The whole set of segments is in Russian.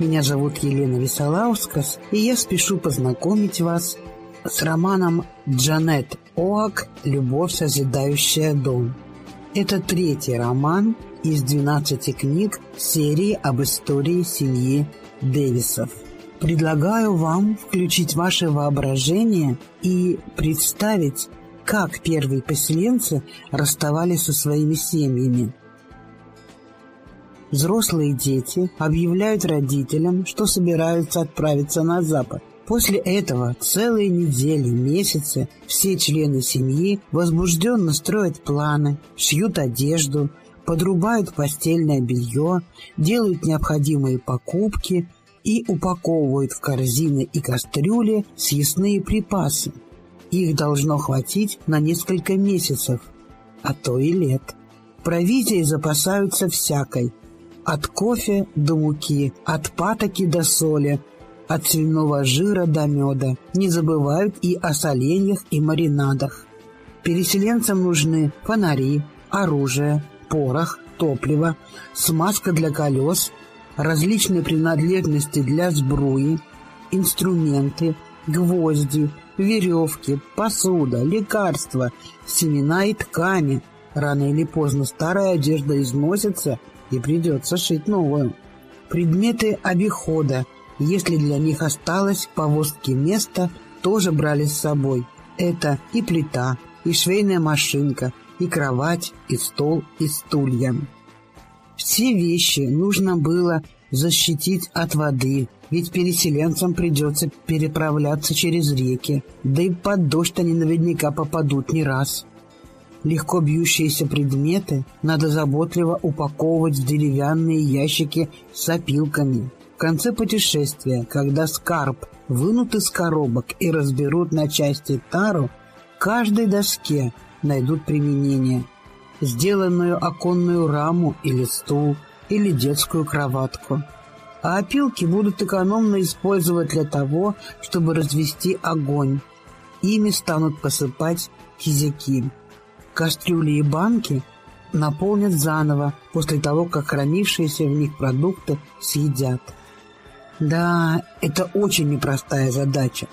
Меня зовут Елена Висолаускас, и я спешу познакомить вас с романом Джанет Оак «Любовь, созидающая дом». Это третий роман из 12 книг серии об истории семьи Дэвисов. Предлагаю вам включить ваше воображение и представить, как первые поселенцы расставались со своими семьями. Взрослые дети объявляют родителям, что собираются отправиться на запад. После этого целые недели, месяцы все члены семьи возбужденно строят планы, шьют одежду, подрубают постельное белье, делают необходимые покупки и упаковывают в корзины и кастрюли съестные припасы. Их должно хватить на несколько месяцев, а то и лет. Провизией запасаются всякой, от кофе до муки, от патоки до соли, от свиного жира до меда. Не забывают и о соленьях и маринадах. Переселенцам нужны фонари, оружие, порох, топливо, смазка для колес, различные принадлежности для сбруи, инструменты, гвозди, веревки, посуда, лекарства, семена и ткани. Рано или поздно старая одежда износится, и придется шить новую. Предметы обихода, если для них осталось повозки места, тоже брали с собой. Это и плита, и швейная машинка, и кровать, и стол, и стулья. Все вещи нужно было защитить от воды, ведь переселенцам придется переправляться через реки, да и под дождь они наверняка попадут не раз. Легко бьющиеся предметы надо заботливо упаковывать в деревянные ящики с опилками. В конце путешествия, когда скарб вынут из коробок и разберут на части тару, каждой доске найдут применение. Сделанную оконную раму или стул, или детскую кроватку. А опилки будут экономно использовать для того, чтобы развести огонь. Ими станут посыпать кизяки. Кастрюли и банки наполнят заново после того, как хранившиеся в них продукты съедят. Да, это очень непростая задача.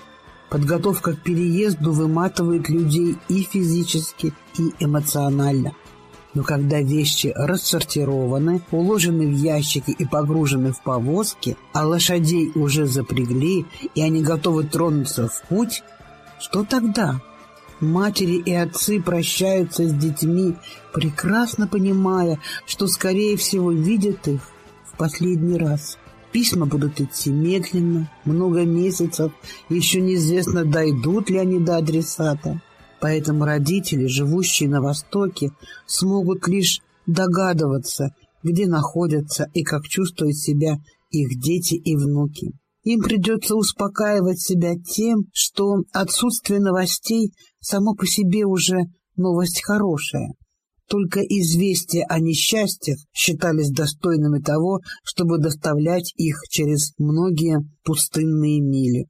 Подготовка к переезду выматывает людей и физически, и эмоционально. Но когда вещи рассортированы, уложены в ящики и погружены в повозки, а лошадей уже запрягли, и они готовы тронуться в путь, что тогда? Матери и отцы прощаются с детьми, прекрасно понимая, что, скорее всего, видят их в последний раз. Письма будут идти медленно, много месяцев, еще неизвестно, дойдут ли они до адресата. Поэтому родители, живущие на Востоке, смогут лишь догадываться, где находятся и как чувствуют себя их дети и внуки. Им придется успокаивать себя тем, что отсутствие новостей само по себе уже новость хорошая. Только известия о несчастьях считались достойными того, чтобы доставлять их через многие пустынные мили.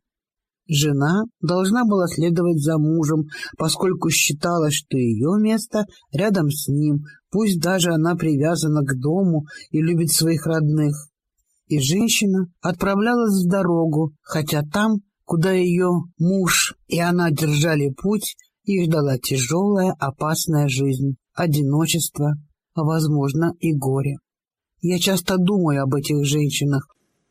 Жена должна была следовать за мужем, поскольку считалось, что ее место рядом с ним, пусть даже она привязана к дому и любит своих родных и женщина отправлялась в дорогу, хотя там, куда ее муж и она держали путь, их ждала тяжелая, опасная жизнь, одиночество, а, возможно, и горе. Я часто думаю об этих женщинах.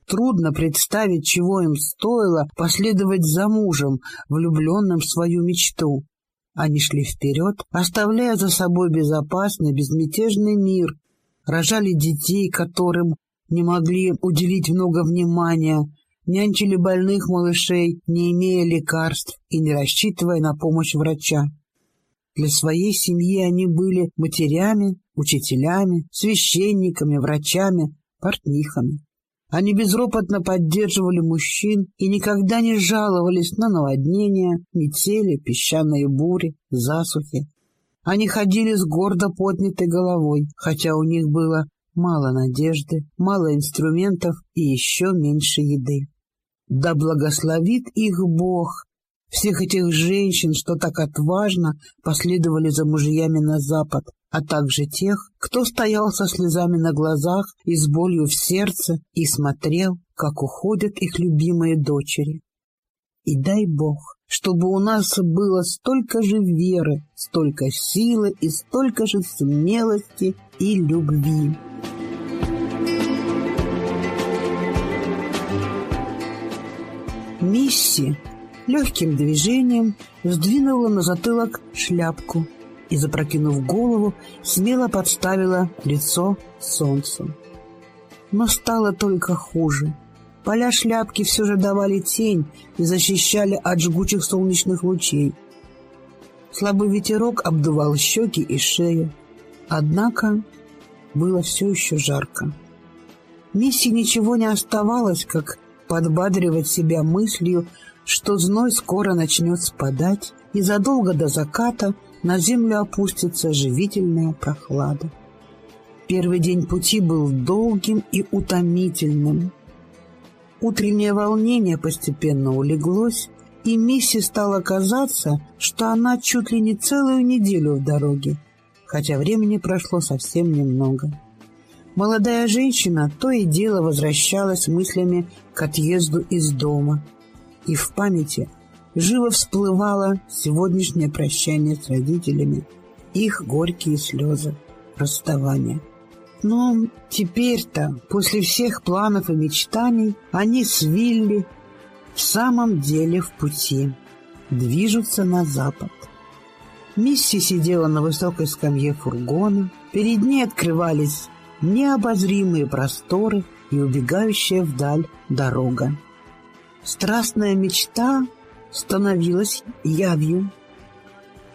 Трудно представить, чего им стоило последовать за мужем, влюбленным в свою мечту. Они шли вперед, оставляя за собой безопасный, безмятежный мир, рожали детей, которым не могли уделить много внимания, нянчили больных малышей, не имея лекарств и не рассчитывая на помощь врача. Для своей семьи они были матерями, учителями, священниками, врачами, портнихами. Они безропотно поддерживали мужчин и никогда не жаловались на наводнения, метели, песчаные бури, засухи. Они ходили с гордо поднятой головой, хотя у них было Мало надежды, мало инструментов и еще меньше еды. Да благословит их Бог! Всех этих женщин, что так отважно последовали за мужьями на запад, а также тех, кто стоял со слезами на глазах и с болью в сердце и смотрел, как уходят их любимые дочери. И дай Бог, чтобы у нас было столько же веры, столько силы и столько же смелости и любви. Мисси легким движением сдвинула на затылок шляпку и, запрокинув голову, смело подставила лицо солнцу. Но стало только хуже. Поля шляпки все же давали тень и защищали от жгучих солнечных лучей. Слабый ветерок обдувал щеки и шею. Однако было все еще жарко. Мисси ничего не оставалось, как подбадривать себя мыслью, что зной скоро начнет спадать, и задолго до заката на землю опустится живительная прохлада. Первый день пути был долгим и утомительным. Утреннее волнение постепенно улеглось, и Мисси стало казаться, что она чуть ли не целую неделю в дороге, хотя времени прошло совсем немного. Молодая женщина то и дело возвращалась мыслями к отъезду из дома, и в памяти живо всплывало сегодняшнее прощание с родителями, их горькие слезы, расставания. Но теперь-то, после всех планов и мечтаний, они с Вилли в самом деле в пути, движутся на запад. Мисси сидела на высокой скамье фургона, перед ней открывались необозримые просторы и убегающая вдаль дорога. Страстная мечта становилась явью.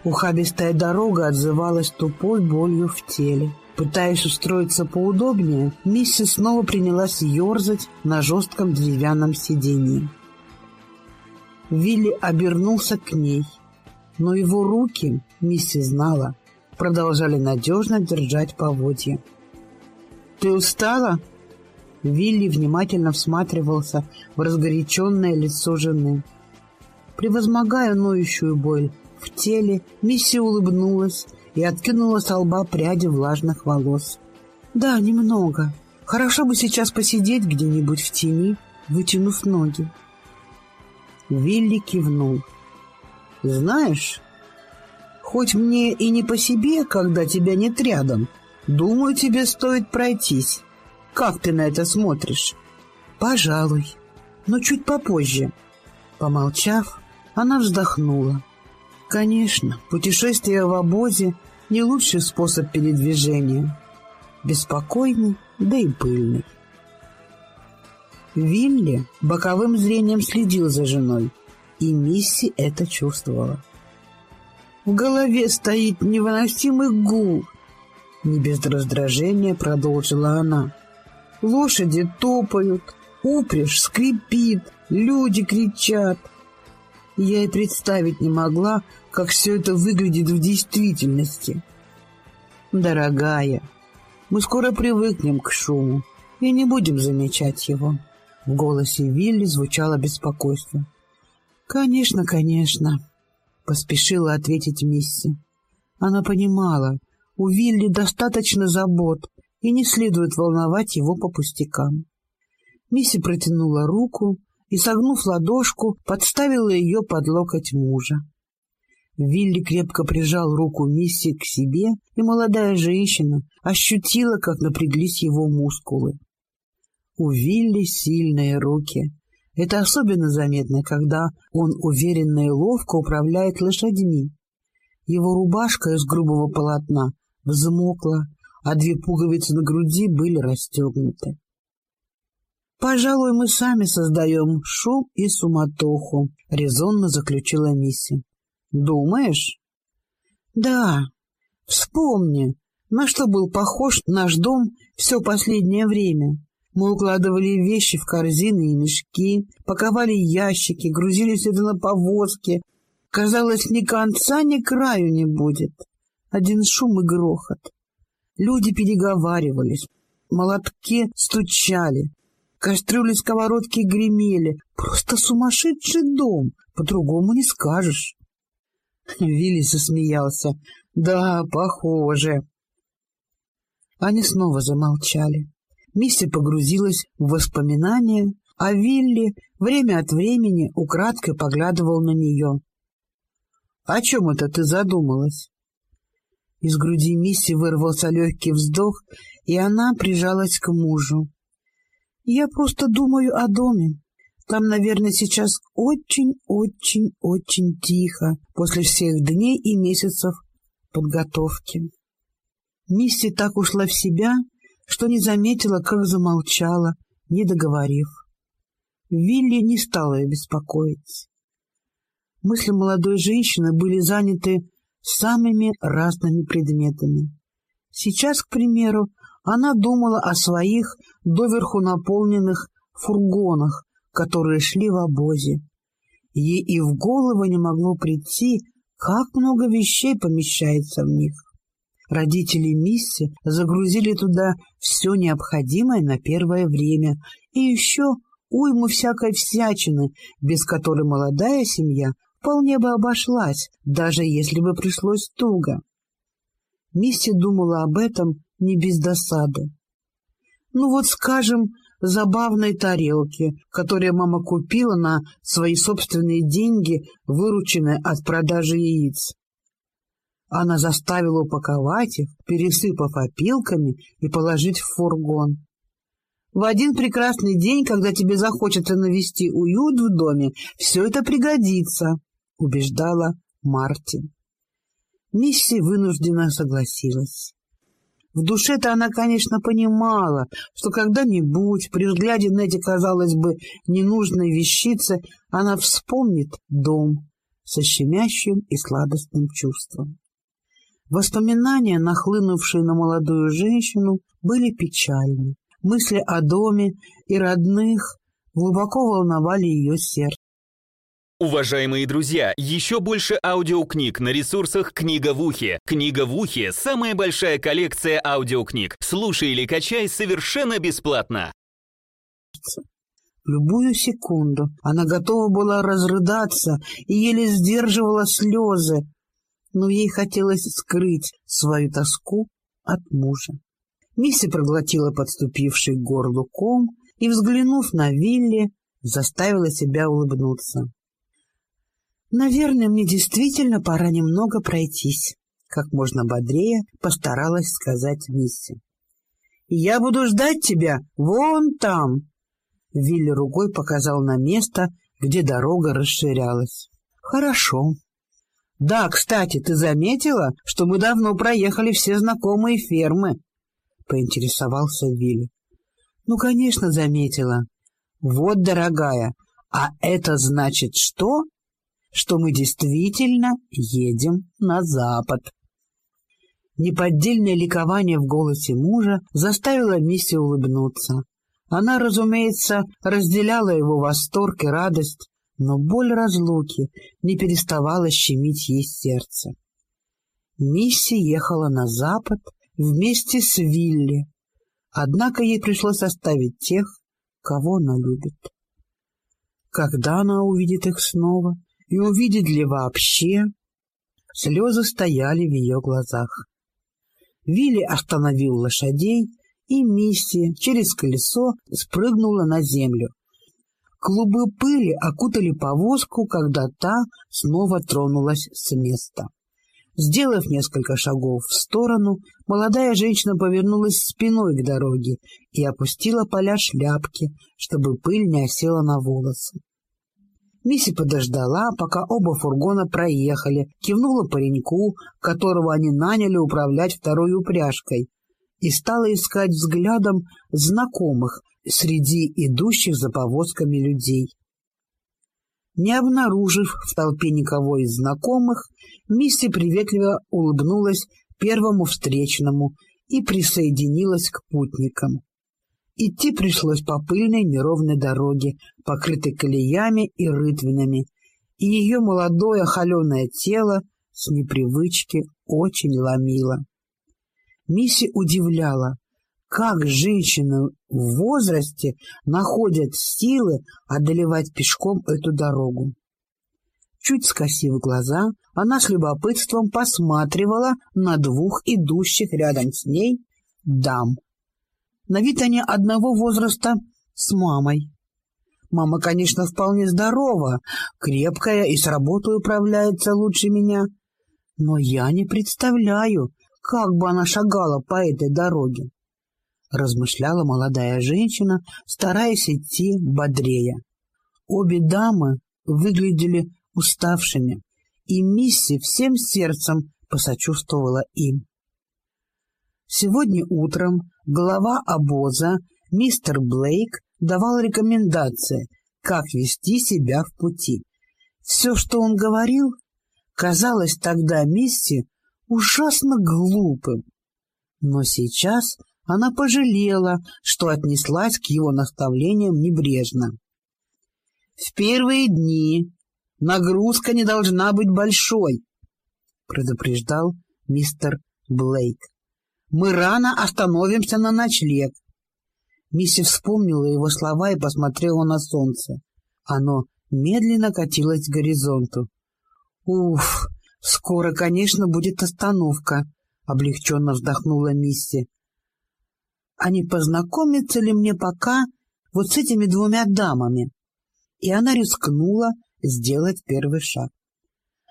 Ухабистая дорога отзывалась тупой болью в теле. Пытаясь устроиться поудобнее, Мисси снова принялась ерзать на жестком деревянном сиденье. Вилли обернулся к ней, но его руки, Мисси знала, продолжали надежно держать поводья. «Ты устала?» Вилли внимательно всматривался в разгоряченное лицо жены. Превозмогая ноющую боль в теле, Мисси улыбнулась и откинула с лба пряди влажных волос. «Да, немного. Хорошо бы сейчас посидеть где-нибудь в тени, вытянув ноги». Вилли кивнул. «Знаешь, хоть мне и не по себе, когда тебя нет рядом, думаю, тебе стоит пройтись. Как ты на это смотришь?» «Пожалуй, но чуть попозже». Помолчав, она вздохнула. Конечно, путешествие в обозе не лучший способ передвижения. Беспокойный, да и пыльный. Вилли боковым зрением следил за женой, и Мисси это чувствовала. В голове стоит невыносимый гул. Не без раздражения продолжила она. Лошади топают, упряжь скрипит, люди кричат. Я и представить не могла, как все это выглядит в действительности. Дорогая, мы скоро привыкнем к шуму и не будем замечать его. В голосе Вилли звучало беспокойство. «Конечно, конечно», — поспешила ответить Мисси. Она понимала, у Вилли достаточно забот, и не следует волновать его по пустякам. Мисси протянула руку и, согнув ладошку, подставила ее под локоть мужа. Вилли крепко прижал руку Мисси к себе, и молодая женщина ощутила, как напряглись его мускулы. У Вилли сильные руки. Это особенно заметно, когда он уверенно и ловко управляет лошадьми. Его рубашка из грубого полотна взмокла, а две пуговицы на груди были расстегнуты. «Пожалуй, мы сами создаем шум и суматоху», — резонно заключила Мисси. «Думаешь?» «Да. Вспомни, на что был похож наш дом все последнее время. Мы укладывали вещи в корзины и мешки, паковали ящики, грузили это на повозки. Казалось, ни конца, ни краю не будет. Один шум и грохот. Люди переговаривались, молотки стучали, Кастрюли, сковородки гремели. Просто сумасшедший дом, по-другому не скажешь. Вилли засмеялся. Да, похоже. Они снова замолчали. Мисси погрузилась в воспоминания, а Вилли время от времени украдкой поглядывал на нее. — О чем это ты задумалась? Из груди Мисси вырвался легкий вздох, и она прижалась к мужу. — Я просто думаю о доме. Там, наверное, сейчас очень-очень-очень тихо после всех дней и месяцев подготовки. Мисси так ушла в себя, что не заметила, как замолчала, не договорив. Вилли не стала ее беспокоить. Мысли молодой женщины были заняты самыми разными предметами. Сейчас, к примеру, она думала о своих доверху наполненных фургонах, которые шли в обозе. Ей и в голову не могло прийти, как много вещей помещается в них. Родители Мисси загрузили туда все необходимое на первое время и еще уйму всякой всячины, без которой молодая семья вполне бы обошлась, даже если бы пришлось туго. Мисси думала об этом не без досады. Ну вот, скажем, забавной тарелки, которые мама купила на свои собственные деньги, вырученные от продажи яиц. Она заставила упаковать их, пересыпав опилками и положить в фургон. В один прекрасный день, когда тебе захочется навести уют в доме, все это пригодится, — убеждала Мартин. Мисси вынуждена согласилась. В душе-то она, конечно, понимала, что когда-нибудь, при взгляде на эти, казалось бы, ненужные вещицы, она вспомнит дом со щемящим и сладостным чувством. Воспоминания, нахлынувшие на молодую женщину, были печальны. Мысли о доме и родных глубоко волновали ее сердце. Уважаемые друзья, еще больше аудиокниг на ресурсах «Книга в ухе». «Книга в ухе» — самая большая коллекция аудиокниг. Слушай или качай совершенно бесплатно. Любую секунду она готова была разрыдаться и еле сдерживала слезы, но ей хотелось скрыть свою тоску от мужа. Мисси проглотила подступивший к горлу ком и, взглянув на Вилли, заставила себя улыбнуться. «Наверное, мне действительно пора немного пройтись», — как можно бодрее постаралась сказать Мисси. «Я буду ждать тебя вон там!» Вилли рукой показал на место, где дорога расширялась. «Хорошо», «Да, кстати, ты заметила, что мы давно проехали все знакомые фермы?» — поинтересовался Вилли. «Ну, конечно, заметила. Вот, дорогая, а это значит что? Что мы действительно едем на запад». Неподдельное ликование в голосе мужа заставило Мисси улыбнуться. Она, разумеется, разделяла его восторг и радость, но боль разлуки не переставала щемить ей сердце. Мисси ехала на запад вместе с Вилли, однако ей пришлось оставить тех, кого она любит. Когда она увидит их снова и увидит ли вообще? Слезы стояли в ее глазах. Вилли остановил лошадей, и Мисси через колесо спрыгнула на землю, Клубы пыли окутали повозку, когда та снова тронулась с места. Сделав несколько шагов в сторону, молодая женщина повернулась спиной к дороге и опустила поля шляпки, чтобы пыль не осела на волосы. Мисси подождала, пока оба фургона проехали, кивнула пареньку, которого они наняли управлять второй упряжкой, и стала искать взглядом знакомых, среди идущих за повозками людей. Не обнаружив в толпе никого из знакомых, Мисси приветливо улыбнулась первому встречному и присоединилась к путникам. Идти пришлось по пыльной неровной дороге, покрытой колеями и рытвинами, и ее молодое холеное тело с непривычки очень ломило. Мисси удивляла, как женщины в возрасте находят силы одолевать пешком эту дорогу. Чуть скосив глаза, она с любопытством посматривала на двух идущих рядом с ней дам. На вид они одного возраста с мамой. Мама, конечно, вполне здорова, крепкая и с работой управляется лучше меня. Но я не представляю, как бы она шагала по этой дороге. Размышляла молодая женщина, стараясь идти бодрее. Обе дамы выглядели уставшими, и Мисси всем сердцем посочувствовала им. Сегодня утром глава обоза, мистер Блейк, давал рекомендации, как вести себя в пути. Все, что он говорил, казалось тогда Мисси ужасно глупым. Но сейчас она пожалела, что отнеслась к его наставлениям небрежно. В первые дни нагрузка не должна быть большой, предупреждал мистер Блейк. Мы рано остановимся на ночлег. Мисси вспомнила его слова и посмотрела на солнце. Оно медленно катилось к горизонту. «Уф, скоро, конечно, будет остановка», — облегченно вздохнула Мисси. «А не познакомиться ли мне пока вот с этими двумя дамами?» И она рискнула сделать первый шаг.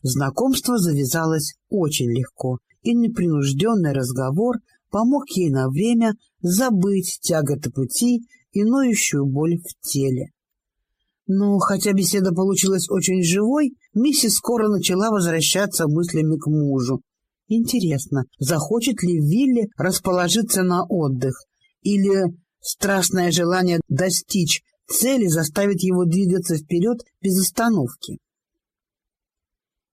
Знакомство завязалось очень легко, и непринужденный разговор помог ей на время забыть тяготы пути и ноющую боль в теле. Но хотя беседа получилась очень живой, миссис скоро начала возвращаться мыслями к мужу. Интересно, захочет ли Вилли расположиться на отдых, или страстное желание достичь цели заставит его двигаться вперед без остановки?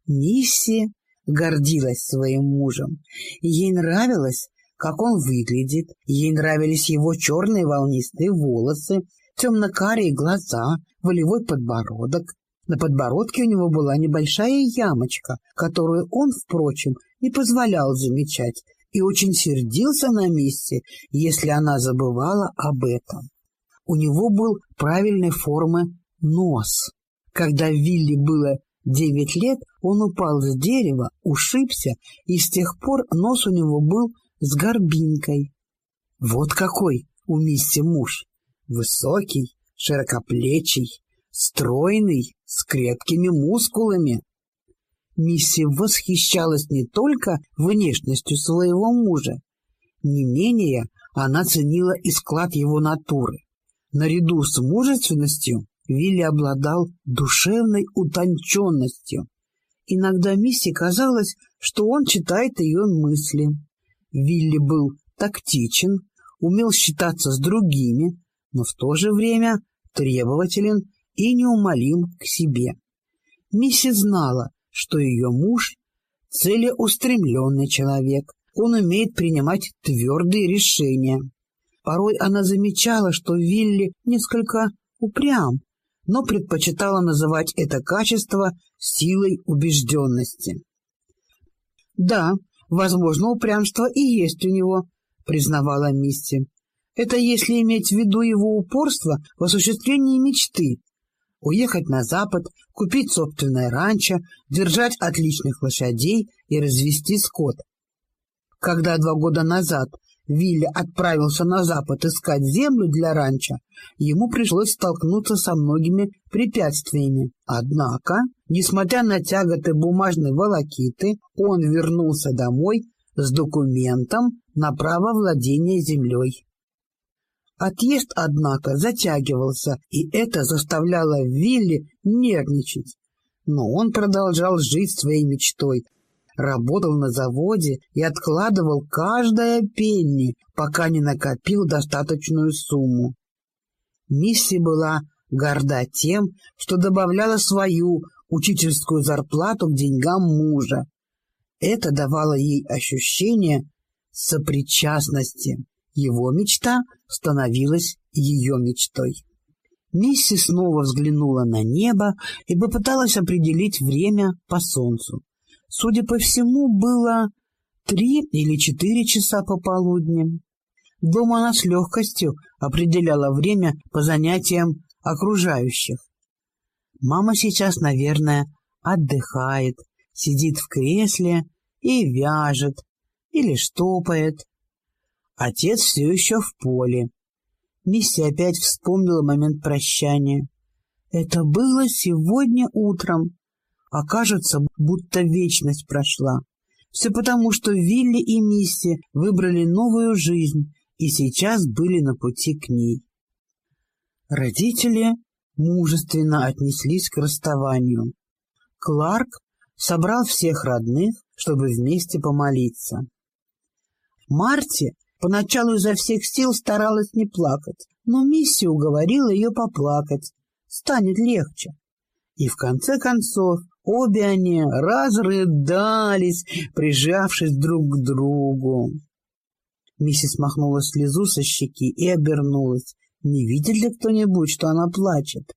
Мисси гордилась своим мужем. Ей нравилось, как он выглядит, ей нравились его черные волнистые волосы, темно-карие глаза, волевой подбородок. На подбородке у него была небольшая ямочка, которую он, впрочем, не позволял замечать, и очень сердился на Мисси, если она забывала об этом. У него был правильной формы нос. Когда Вилли было девять лет, он упал с дерева, ушибся, и с тех пор нос у него был с горбинкой. Вот какой у Мисси муж! Высокий, широкоплечий, стройный, с крепкими мускулами. Мисси восхищалась не только внешностью своего мужа, не менее она ценила и склад его натуры. Наряду с мужественностью Вилли обладал душевной утонченностью. Иногда Мисси казалось, что он читает ее мысли. Вилли был тактичен, умел считаться с другими, но в то же время требователен и неумолим к себе. Мисси знала, что ее муж — целеустремленный человек, он умеет принимать твердые решения. Порой она замечала, что Вилли несколько упрям, но предпочитала называть это качество силой убежденности. Да, возможно, упрямство и есть у него, признавала Мисси. Это если иметь в виду его упорство в осуществлении мечты. Уехать на запад, купить собственное ранчо, держать отличных лошадей и развести скот. Когда два года назад Вилли отправился на запад искать землю для ранчо, ему пришлось столкнуться со многими препятствиями. Однако, несмотря на тяготы бумажной волокиты, он вернулся домой с документом на право владения землей. Отъезд, однако, затягивался, и это заставляло Вилли нервничать. Но он продолжал жить своей мечтой, работал на заводе и откладывал каждое пенни, пока не накопил достаточную сумму. Мисси была горда тем, что добавляла свою учительскую зарплату к деньгам мужа. Это давало ей ощущение сопричастности. Его мечта становилась ее мечтой. Мисси снова взглянула на небо и попыталась определить время по солнцу. Судя по всему, было три или четыре часа пополудни. Дома она с легкостью определяла время по занятиям окружающих. Мама сейчас, наверное, отдыхает, сидит в кресле и вяжет или штопает. Отец все еще в поле. Мисси опять вспомнила момент прощания. Это было сегодня утром. Окажется, будто вечность прошла. Все потому, что Вилли и Мисси выбрали новую жизнь и сейчас были на пути к ней. Родители мужественно отнеслись к расставанию. Кларк собрал всех родных, чтобы вместе помолиться. Марти поначалу изо всех сил старалась не плакать, но Мисси уговорила ее поплакать, станет легче. И в конце концов обе они разрыдались, прижавшись друг к другу. Миссис махнула слезу со щеки и обернулась. Не видит ли кто-нибудь, что она плачет?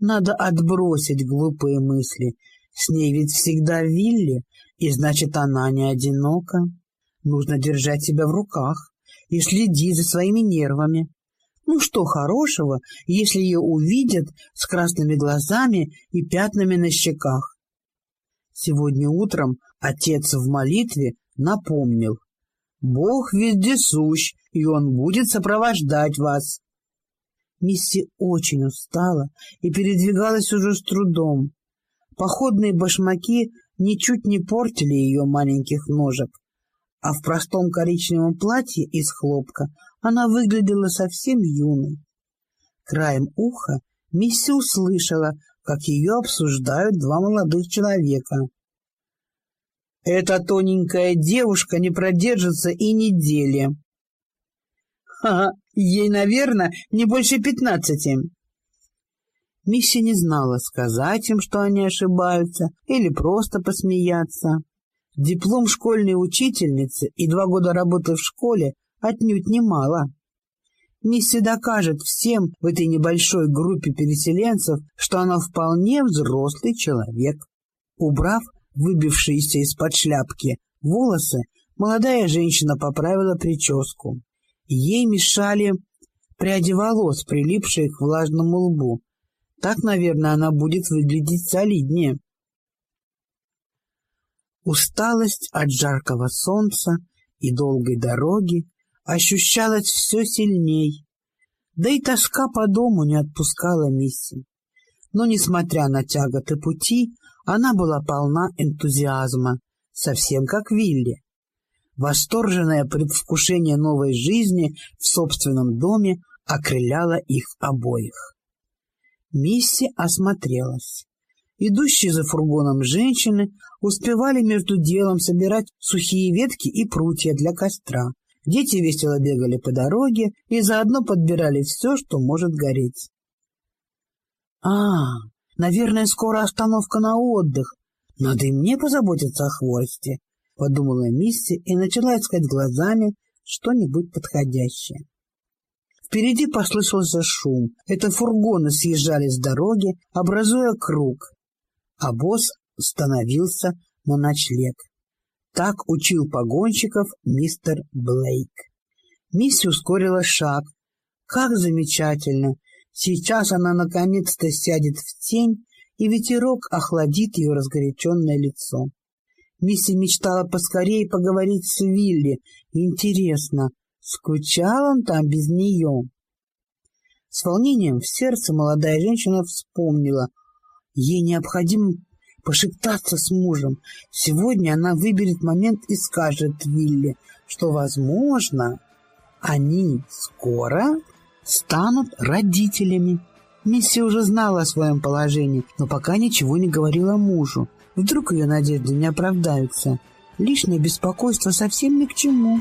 Надо отбросить глупые мысли. С ней ведь всегда Вилли, и значит, она не одинока. Нужно держать себя в руках и следить за своими нервами. Ну что хорошего, если ее увидят с красными глазами и пятнами на щеках? Сегодня утром отец в молитве напомнил. Бог вездесущ, и он будет сопровождать вас. Мисси очень устала и передвигалась уже с трудом. Походные башмаки ничуть не портили ее маленьких ножек, а в простом коричневом платье из хлопка она выглядела совсем юной. Краем уха Мисси услышала, как ее обсуждают два молодых человека. «Эта тоненькая девушка не продержится и недели». «Ха, ей, наверное, не больше пятнадцати». Мисси не знала, сказать им, что они ошибаются, или просто посмеяться. Диплом школьной учительницы и два года работы в школе отнюдь немало. Мисси докажет всем в этой небольшой группе переселенцев, что она вполне взрослый человек. Убрав выбившиеся из-под шляпки волосы, молодая женщина поправила прическу. Ей мешали пряди волос, прилипшие к влажному лбу. Так, наверное, она будет выглядеть солиднее. Усталость от жаркого солнца и долгой дороги ощущалось все сильней. Да и тоска по дому не отпускала Мисси. Но, несмотря на тяготы пути, она была полна энтузиазма, совсем как Вилли. Восторженное предвкушение новой жизни в собственном доме окрыляло их обоих. Мисси осмотрелась. Идущие за фургоном женщины успевали между делом собирать сухие ветки и прутья для костра, Дети весело бегали по дороге и заодно подбирали все, что может гореть. «А, наверное, скоро остановка на отдых. Надо и мне позаботиться о хвосте», — подумала Мисси и начала искать глазами что-нибудь подходящее. Впереди послышался шум. Это фургоны съезжали с дороги, образуя круг. А босс становился на ночлег. Так учил погонщиков мистер Блейк. Мисси ускорила шаг. Как замечательно! Сейчас она наконец-то сядет в тень, и ветерок охладит ее разгоряченное лицо. Мисси мечтала поскорее поговорить с Вилли. Интересно, скучал он там без нее? С волнением в сердце молодая женщина вспомнила. Ей необходимо пошептаться с мужем. Сегодня она выберет момент и скажет Вилли, что, возможно, они скоро станут родителями. Мисси уже знала о своем положении, но пока ничего не говорила мужу. Вдруг ее надежды не оправдаются. Лишнее беспокойство совсем ни к чему.